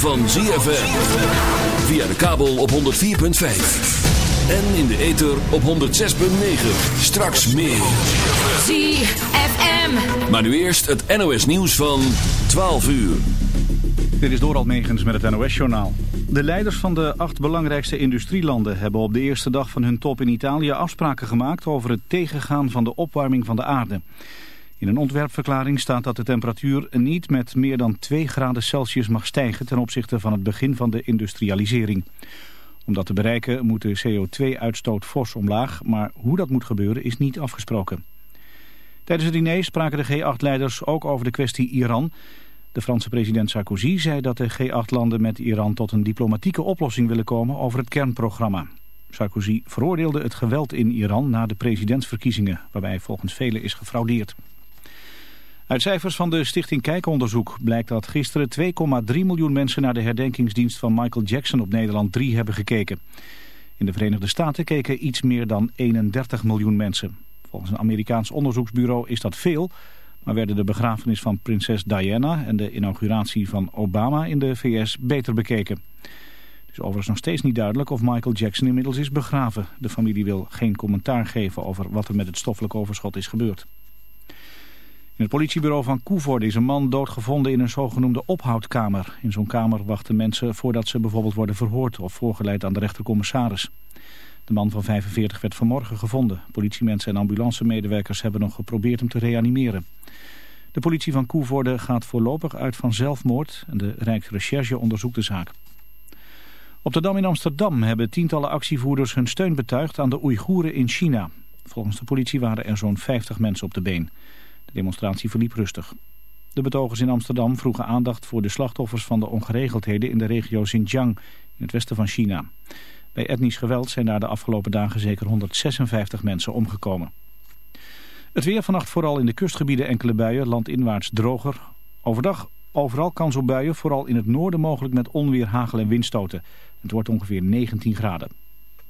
Van ZFM. Via de kabel op 104.5. En in de ether op 106.9. Straks meer. ZFM. Maar nu eerst het NOS nieuws van 12 uur. Dit is Doral Megens met het NOS-journaal. De leiders van de acht belangrijkste industrielanden hebben op de eerste dag van hun top in Italië afspraken gemaakt over het tegengaan van de opwarming van de aarde. In een ontwerpverklaring staat dat de temperatuur niet met meer dan 2 graden Celsius mag stijgen ten opzichte van het begin van de industrialisering. Om dat te bereiken moet de CO2-uitstoot fors omlaag, maar hoe dat moet gebeuren is niet afgesproken. Tijdens het diner spraken de G8-leiders ook over de kwestie Iran. De Franse president Sarkozy zei dat de G8-landen met Iran tot een diplomatieke oplossing willen komen over het kernprogramma. Sarkozy veroordeelde het geweld in Iran na de presidentsverkiezingen, waarbij volgens velen is gefraudeerd. Uit cijfers van de Stichting Kijkonderzoek blijkt dat gisteren 2,3 miljoen mensen naar de herdenkingsdienst van Michael Jackson op Nederland 3 hebben gekeken. In de Verenigde Staten keken iets meer dan 31 miljoen mensen. Volgens een Amerikaans onderzoeksbureau is dat veel, maar werden de begrafenis van prinses Diana en de inauguratie van Obama in de VS beter bekeken. Het is overigens nog steeds niet duidelijk of Michael Jackson inmiddels is begraven. De familie wil geen commentaar geven over wat er met het stoffelijk overschot is gebeurd. In het politiebureau van Koevoorde is een man doodgevonden in een zogenoemde ophoudkamer. In zo'n kamer wachten mensen voordat ze bijvoorbeeld worden verhoord of voorgeleid aan de rechtercommissaris. De man van 45 werd vanmorgen gevonden. Politiemensen en ambulancemedewerkers hebben nog geprobeerd hem te reanimeren. De politie van Koevoorde gaat voorlopig uit van zelfmoord en de Rijksrecherche onderzoekt de zaak. Op de Dam in Amsterdam hebben tientallen actievoerders hun steun betuigd aan de Oeigoeren in China. Volgens de politie waren er zo'n 50 mensen op de been. De demonstratie verliep rustig. De betogers in Amsterdam vroegen aandacht voor de slachtoffers van de ongeregeldheden in de regio Xinjiang in het westen van China. Bij etnisch geweld zijn daar de afgelopen dagen zeker 156 mensen omgekomen. Het weer vannacht vooral in de kustgebieden enkele buien, landinwaarts droger. Overdag overal kans op buien, vooral in het noorden mogelijk met onweer, hagel en windstoten. Het wordt ongeveer 19 graden.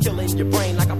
Killing your brain like a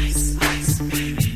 baby.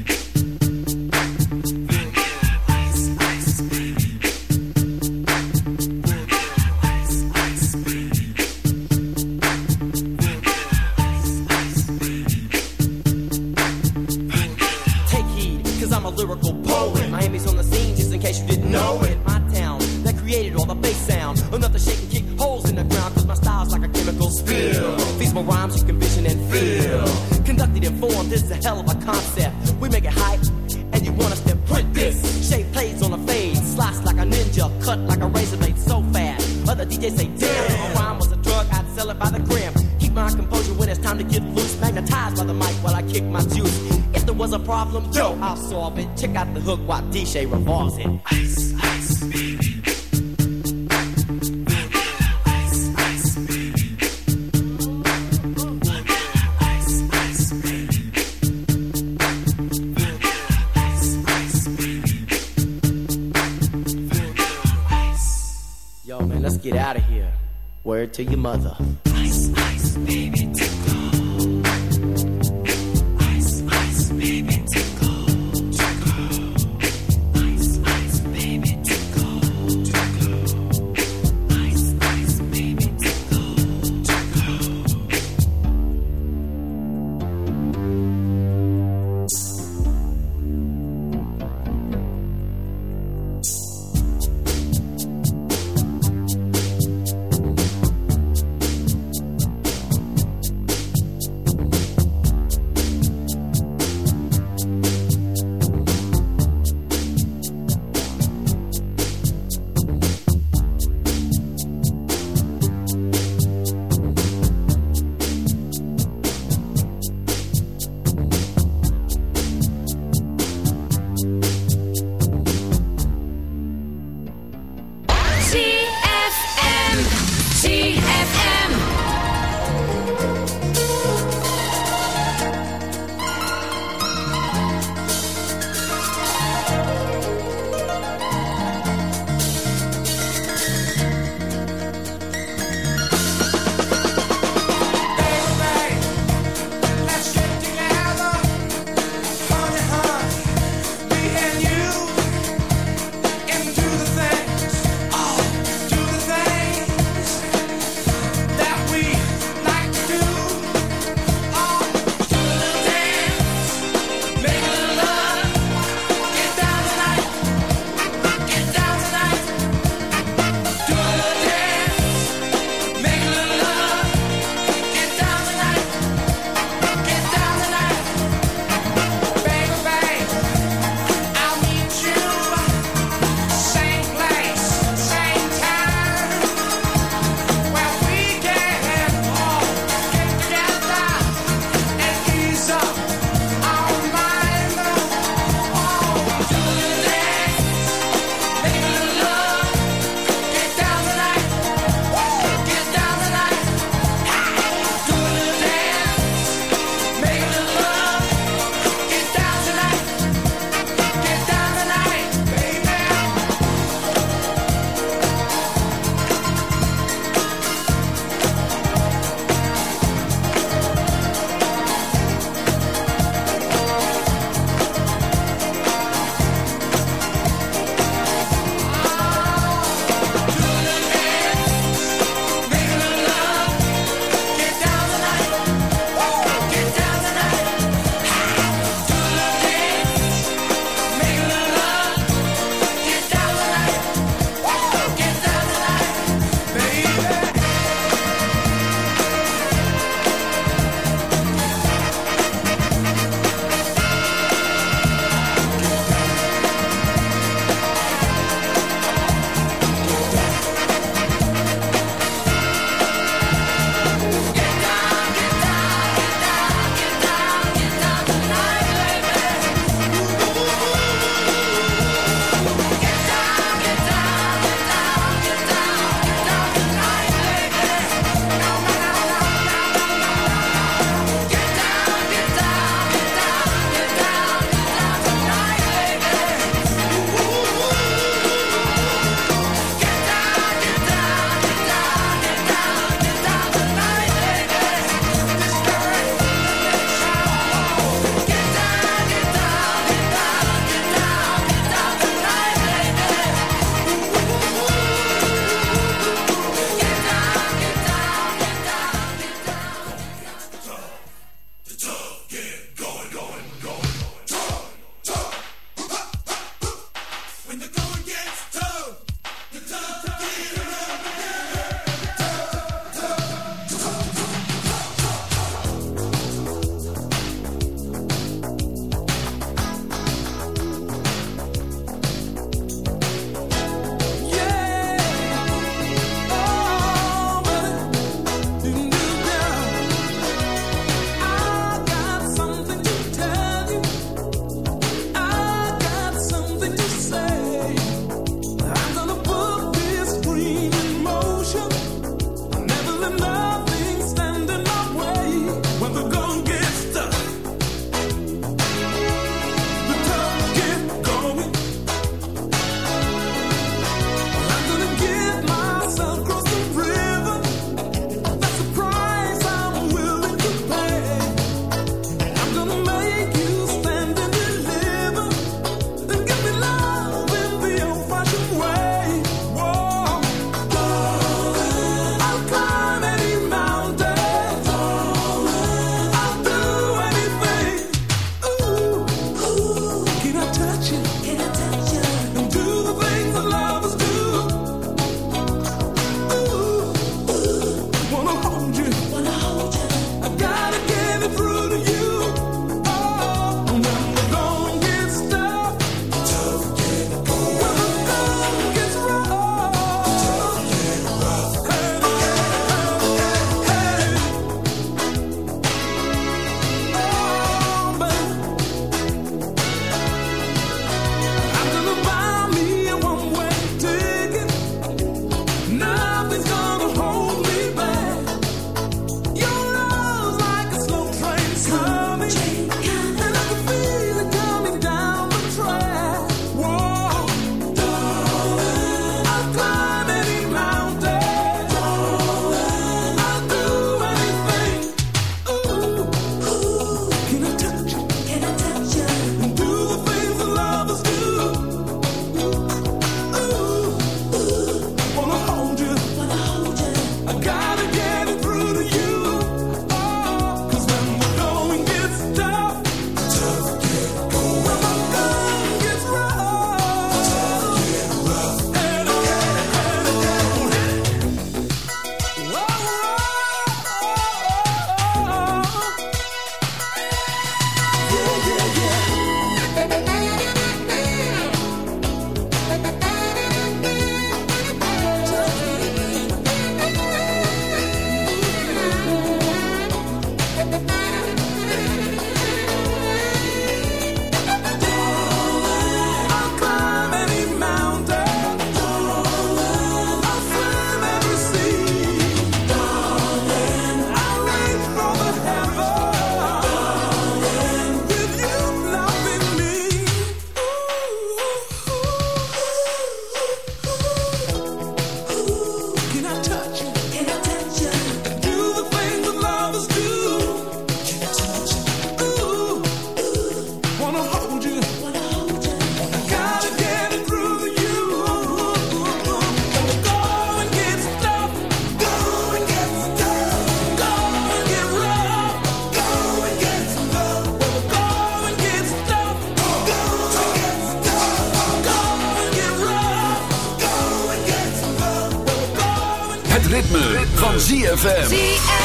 Van ZFM. ZFM.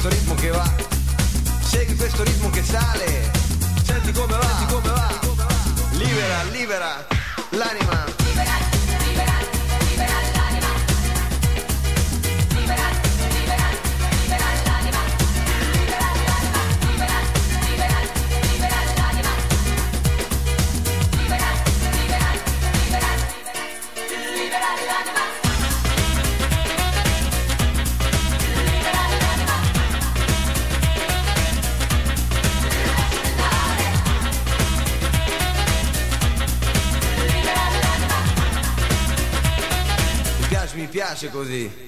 questo ritmo che va, segui questo ritmo che sale, senti come va, senti come va, libera, libera l'anima. Piace così.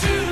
to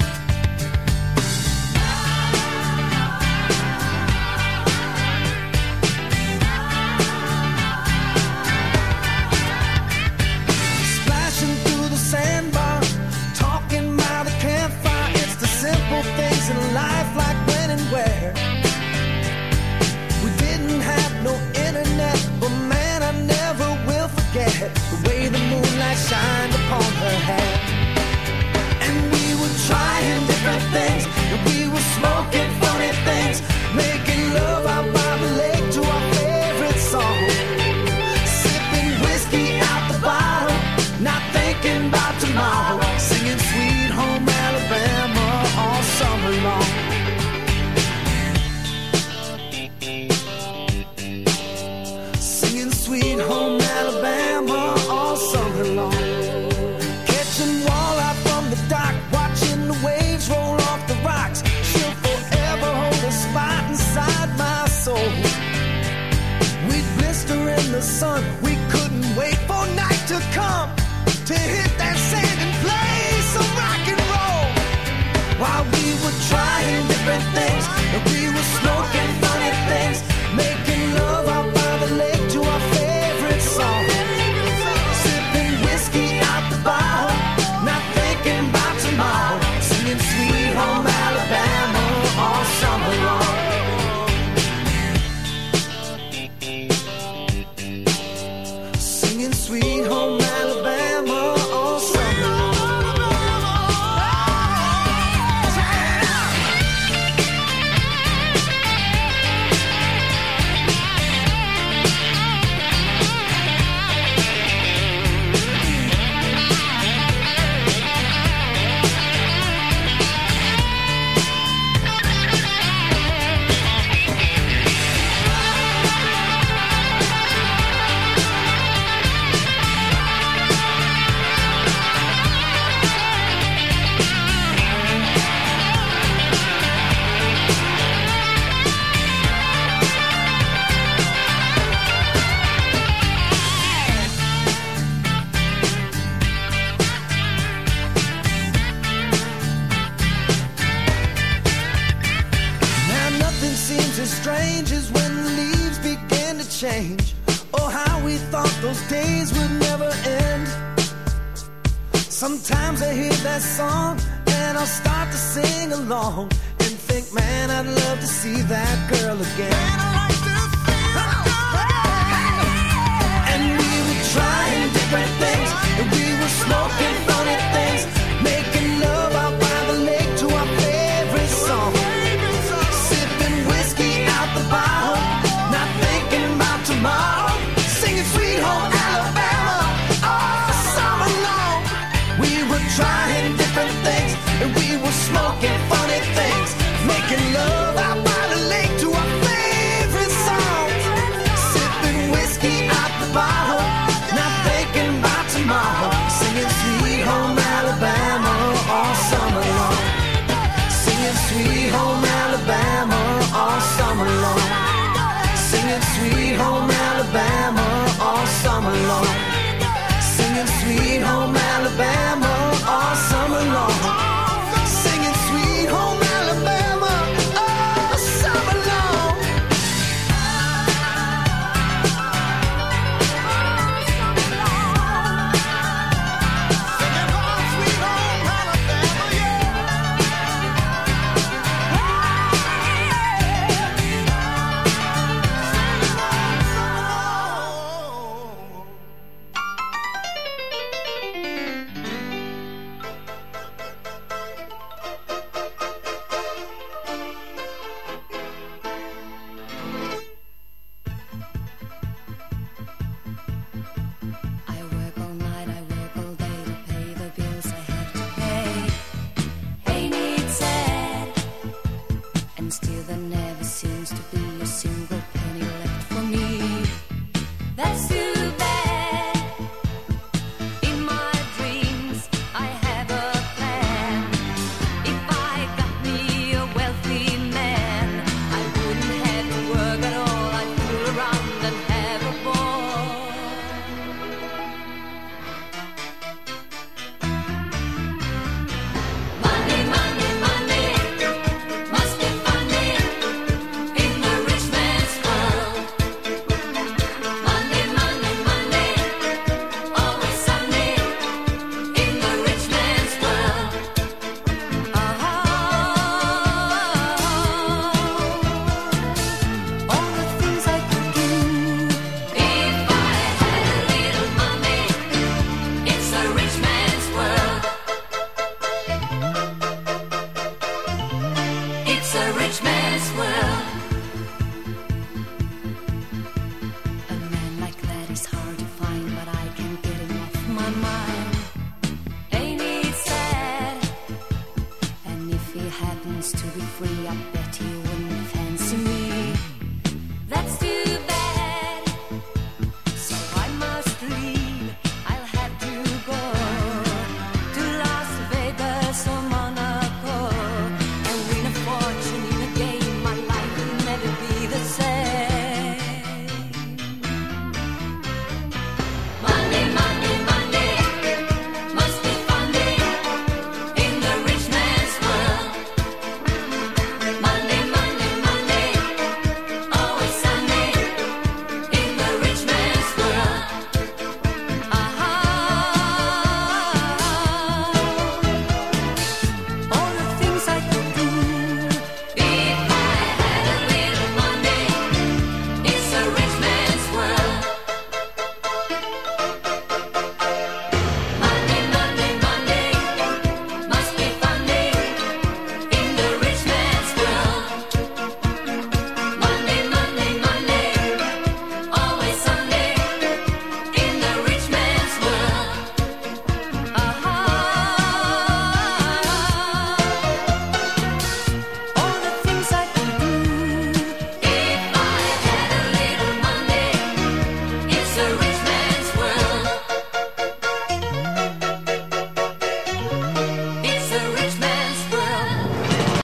the way the moonlight shined upon her hair. And we were trying different things, and we were smoking. sweet.